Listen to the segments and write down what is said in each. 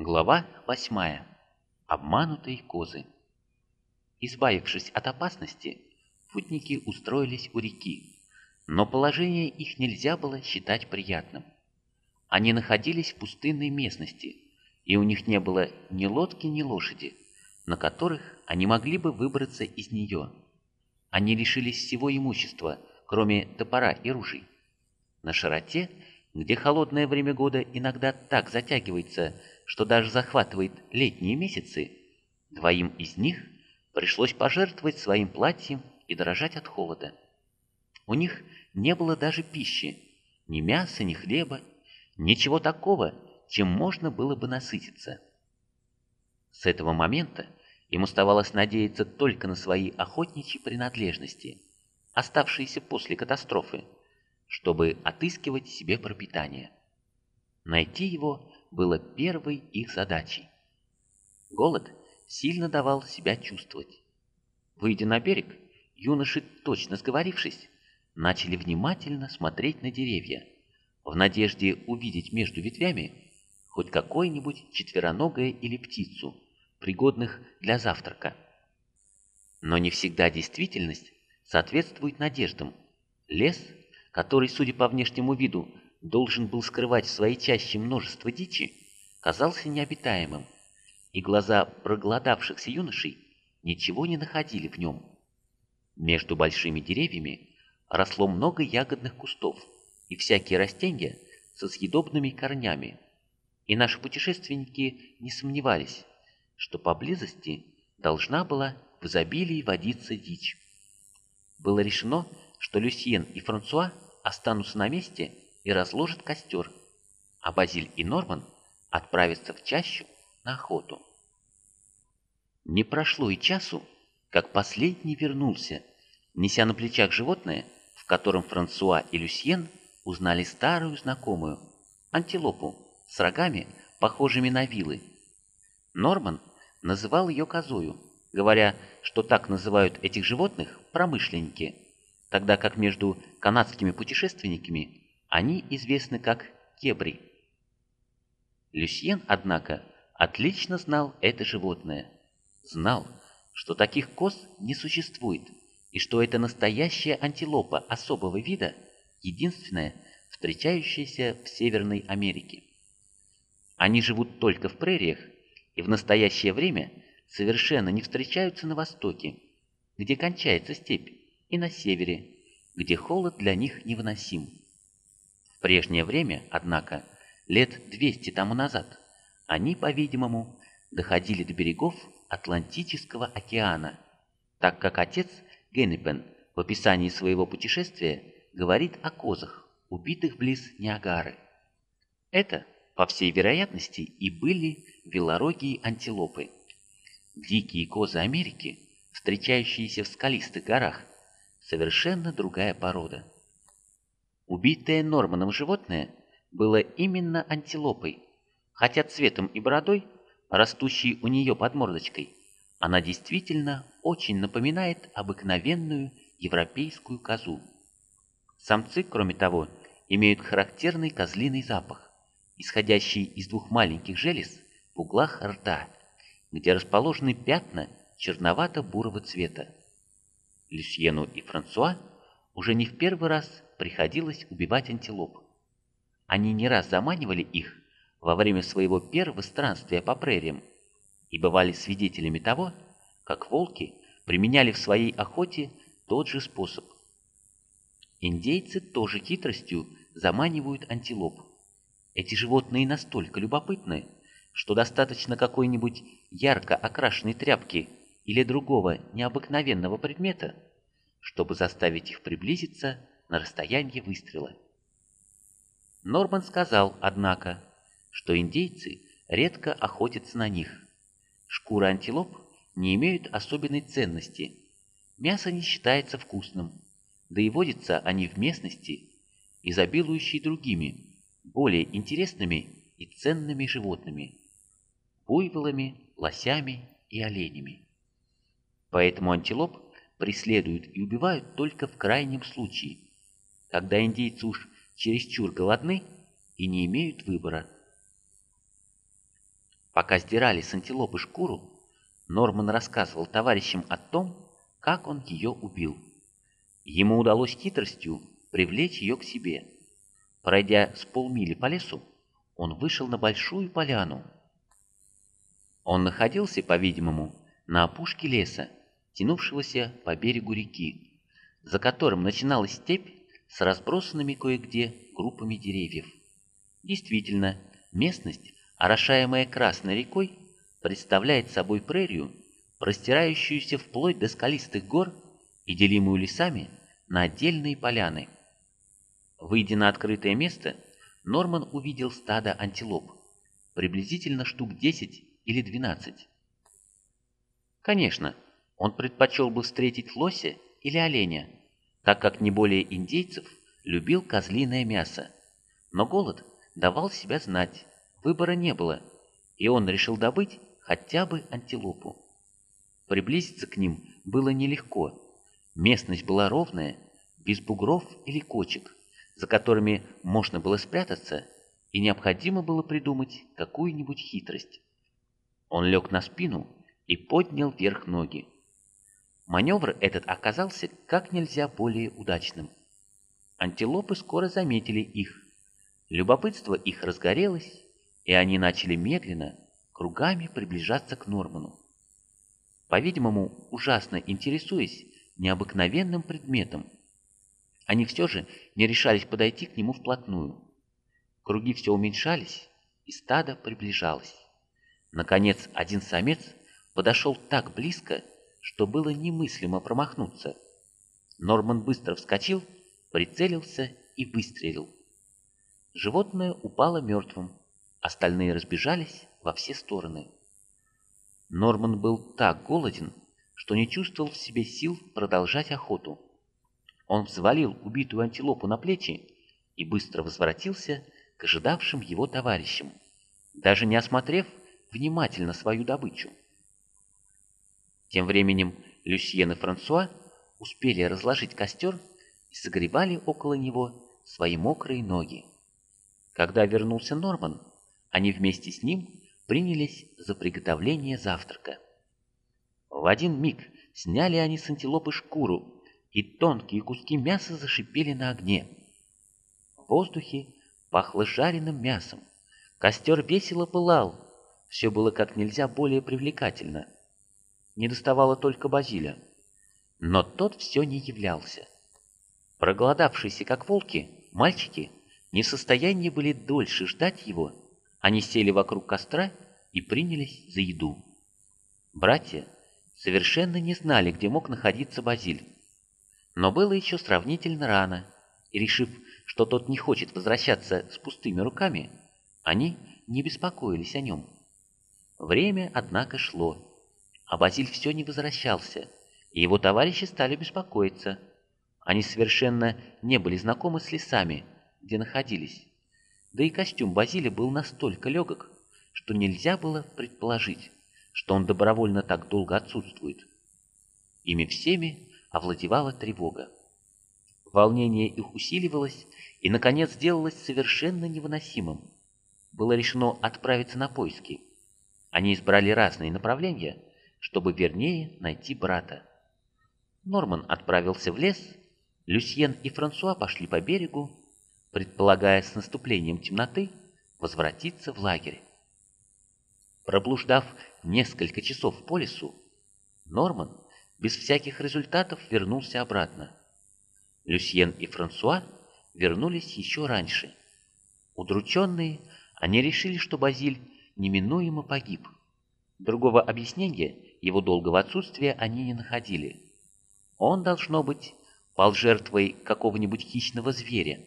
Глава восьмая. Обманутые козы. Избавившись от опасности, путники устроились у реки, но положение их нельзя было считать приятным. Они находились в пустынной местности, и у них не было ни лодки, ни лошади, на которых они могли бы выбраться из нее. Они лишились всего имущества, кроме топора и ружей. На широте, где холодное время года иногда так затягивается, что даже захватывает летние месяцы, двоим из них пришлось пожертвовать своим платьем и дрожать от холода. У них не было даже пищи, ни мяса, ни хлеба, ничего такого, чем можно было бы насытиться. С этого момента им оставалось надеяться только на свои охотничьи принадлежности, оставшиеся после катастрофы, чтобы отыскивать себе пропитание. Найти его было первой их задачей. Голод сильно давал себя чувствовать. Выйдя на берег, юноши, точно сговорившись, начали внимательно смотреть на деревья, в надежде увидеть между ветвями хоть какое-нибудь четвероногое или птицу, пригодных для завтрака. Но не всегда действительность соответствует надеждам. Лес, который, судя по внешнему виду, должен был скрывать в своей чаще множество дичи, казался необитаемым, и глаза проголодавшихся юношей ничего не находили в нем. Между большими деревьями росло много ягодных кустов и всякие растения со съедобными корнями, и наши путешественники не сомневались, что поблизости должна была в изобилии водиться дичь. Было решено, что Люсьен и Франсуа останутся на месте и разложат костер, а Базиль и Норман отправятся в чащу на охоту. Не прошло и часу, как последний вернулся, неся на плечах животное, в котором Франсуа и Люсьен узнали старую знакомую, антилопу с рогами, похожими на вилы. Норман называл ее козою, говоря, что так называют этих животных промышленники, тогда как между канадскими путешественниками они известны как кебри. Люсьен, однако, отлично знал это животное. Знал, что таких коз не существует, и что это настоящая антилопа особого вида, единственная, встречающаяся в Северной Америке. Они живут только в прериях и в настоящее время совершенно не встречаются на востоке, где кончается степь, и на севере, где холод для них невыносим. В прежнее время, однако, лет 200 тому назад, они, по-видимому, доходили до берегов Атлантического океана, так как отец Геннепен в описании своего путешествия говорит о козах, убитых близ Ниагары. Это, по всей вероятности, и были велорогие антилопы. Дикие козы Америки, встречающиеся в скалистых горах, совершенно другая порода. Убитое Норманом животное было именно антилопой, хотя цветом и бородой, растущей у нее под мордочкой, она действительно очень напоминает обыкновенную европейскую козу. Самцы, кроме того, имеют характерный козлиный запах, исходящий из двух маленьких желез в углах рта, где расположены пятна черновато-бурого цвета. Люсьену и Франсуа уже не в первый раз приходилось убивать антилоп. Они не раз заманивали их во время своего первого странствия по прериям и бывали свидетелями того, как волки применяли в своей охоте тот же способ. Индейцы тоже хитростью заманивают антилоп. Эти животные настолько любопытны, что достаточно какой-нибудь ярко окрашенной тряпки или другого необыкновенного предмета, чтобы заставить их приблизиться на расстояние выстрела. Норман сказал, однако, что индейцы редко охотятся на них. Шкуры антилоп не имеют особенной ценности. Мясо не считается вкусным, да и водятся они в местности, изобилующей другими, более интересными и ценными животными – буйволами, лосями и оленями. Поэтому антилоп преследуют и убивают только в крайнем случае, когда индейцы уж чересчур голодны и не имеют выбора. Пока сдирали с антилопы шкуру, Норман рассказывал товарищам о том, как он ее убил. Ему удалось хитростью привлечь ее к себе. Пройдя с полмили по лесу, он вышел на большую поляну. Он находился, по-видимому, на опушке леса, тянувшегося по берегу реки, за которым начиналась степь с разбросанными кое-где группами деревьев. Действительно, местность, орошаемая Красной рекой, представляет собой прерию, простирающуюся вплоть до скалистых гор и делимую лесами на отдельные поляны. Выйдя на открытое место, Норман увидел стадо антилоп, приблизительно штук 10 или 12. Конечно, он предпочел бы встретить лося или оленя, так как не более индейцев любил козлиное мясо. Но голод давал себя знать, выбора не было, и он решил добыть хотя бы антилопу. Приблизиться к ним было нелегко. Местность была ровная, без бугров или кочек, за которыми можно было спрятаться, и необходимо было придумать какую-нибудь хитрость. Он лег на спину и поднял вверх ноги. Маневр этот оказался как нельзя более удачным. Антилопы скоро заметили их. Любопытство их разгорелось, и они начали медленно, кругами приближаться к Норману. По-видимому, ужасно интересуясь необыкновенным предметом, они все же не решались подойти к нему вплотную. Круги все уменьшались, и стадо приближалось. Наконец, один самец подошел так близко, что было немыслимо промахнуться. Норман быстро вскочил, прицелился и выстрелил. Животное упало мертвым, остальные разбежались во все стороны. Норман был так голоден, что не чувствовал в себе сил продолжать охоту. Он взвалил убитую антилопу на плечи и быстро возвратился к ожидавшим его товарищам, даже не осмотрев внимательно свою добычу. Тем временем Люсьен и Франсуа успели разложить костер и согревали около него свои мокрые ноги. Когда вернулся Норман, они вместе с ним принялись за приготовление завтрака. В один миг сняли они с антилопы шкуру, и тонкие куски мяса зашипели на огне. В воздухе пахло жареным мясом, костер весело пылал, все было как нельзя более привлекательно – не доставало только Базиля. Но тот все не являлся. Проголодавшиеся как волки, мальчики не в состоянии были дольше ждать его. Они сели вокруг костра и принялись за еду. Братья совершенно не знали, где мог находиться Базиль. Но было еще сравнительно рано, и решив, что тот не хочет возвращаться с пустыми руками, они не беспокоились о нем. Время, однако, шло, а Базиль все не возвращался, и его товарищи стали беспокоиться. Они совершенно не были знакомы с лесами, где находились. Да и костюм Базиля был настолько легок, что нельзя было предположить, что он добровольно так долго отсутствует. Ими всеми овладевала тревога. Волнение их усиливалось и, наконец, сделалось совершенно невыносимым. Было решено отправиться на поиски. Они избрали разные направления – чтобы вернее найти брата. Норман отправился в лес, Люсьен и Франсуа пошли по берегу, предполагая с наступлением темноты возвратиться в лагерь. Проблуждав несколько часов по лесу, Норман без всяких результатов вернулся обратно. Люсьен и Франсуа вернулись еще раньше. Удрученные, они решили, что Базиль неминуемо погиб. Другого объяснения его долгого отсутствия они не находили. Он, должно быть, пал жертвой какого-нибудь хищного зверя,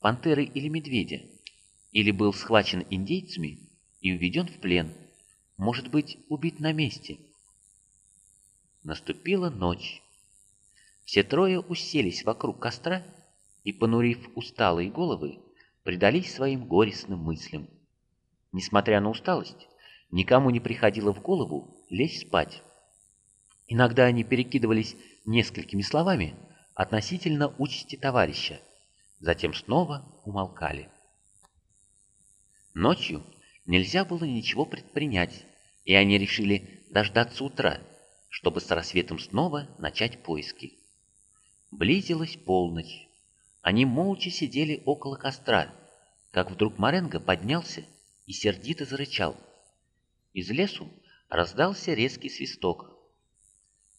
пантеры или медведя, или был схвачен индейцами и уведен в плен, может быть, убит на месте. Наступила ночь. Все трое уселись вокруг костра и, понурив усталые головы, предались своим горестным мыслям. Несмотря на усталость, никому не приходило в голову лечь спать. Иногда они перекидывались несколькими словами относительно участи товарища, затем снова умолкали. Ночью нельзя было ничего предпринять, и они решили дождаться утра, чтобы с рассветом снова начать поиски. Близилась полночь. Они молча сидели около костра, как вдруг Маренго поднялся и сердито зарычал. Из лесу раздался резкий свисток.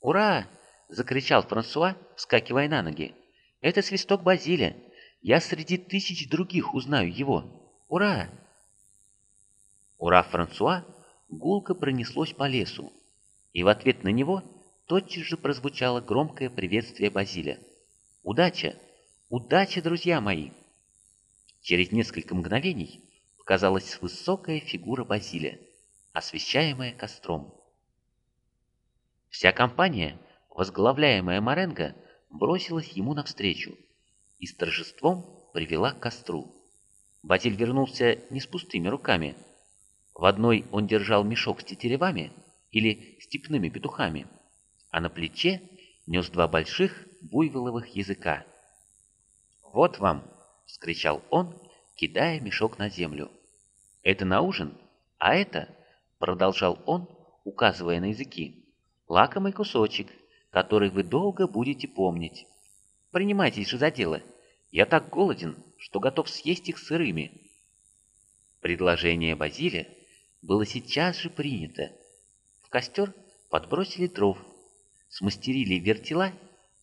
«Ура!» — закричал Франсуа, вскакивая на ноги. «Это свисток Базиля. Я среди тысяч других узнаю его. Ура!» «Ура, Франсуа!» гулко пронеслось по лесу, и в ответ на него тотчас же прозвучало громкое приветствие Базиля. «Удача! Удача, друзья мои!» Через несколько мгновений показалась высокая фигура Базиля, освещаемая костром. Вся компания, возглавляемая Маренго, бросилась ему навстречу и с торжеством привела к костру. Базиль вернулся не с пустыми руками. В одной он держал мешок с тетеревами или степными петухами, а на плече нес два больших буйволовых языка. «Вот вам!» — вскричал он, кидая мешок на землю. «Это на ужин, а это...» — продолжал он, указывая на языки. «Лакомый кусочек, который вы долго будете помнить. Принимайтесь же за дело. Я так голоден, что готов съесть их сырыми». Предложение Базиля было сейчас же принято. В костер подбросили дров, смастерили вертела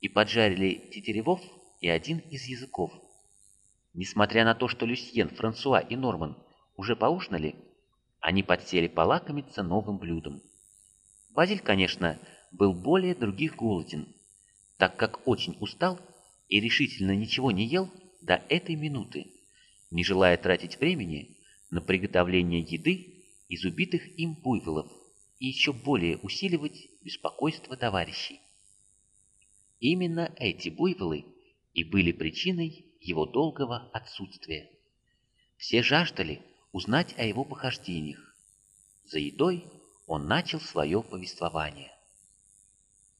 и поджарили тетеревов и один из языков. Несмотря на то, что Люсьен, Франсуа и Норман уже поужинали, они подсели полакомиться новым блюдом. Базиль, конечно, был более других голоден, так как очень устал и решительно ничего не ел до этой минуты, не желая тратить времени на приготовление еды из убитых им буйволов и еще более усиливать беспокойство товарищей. Именно эти буйволы и были причиной его долгого отсутствия. Все жаждали узнать о его похождениях. За едой он начал свое повествование.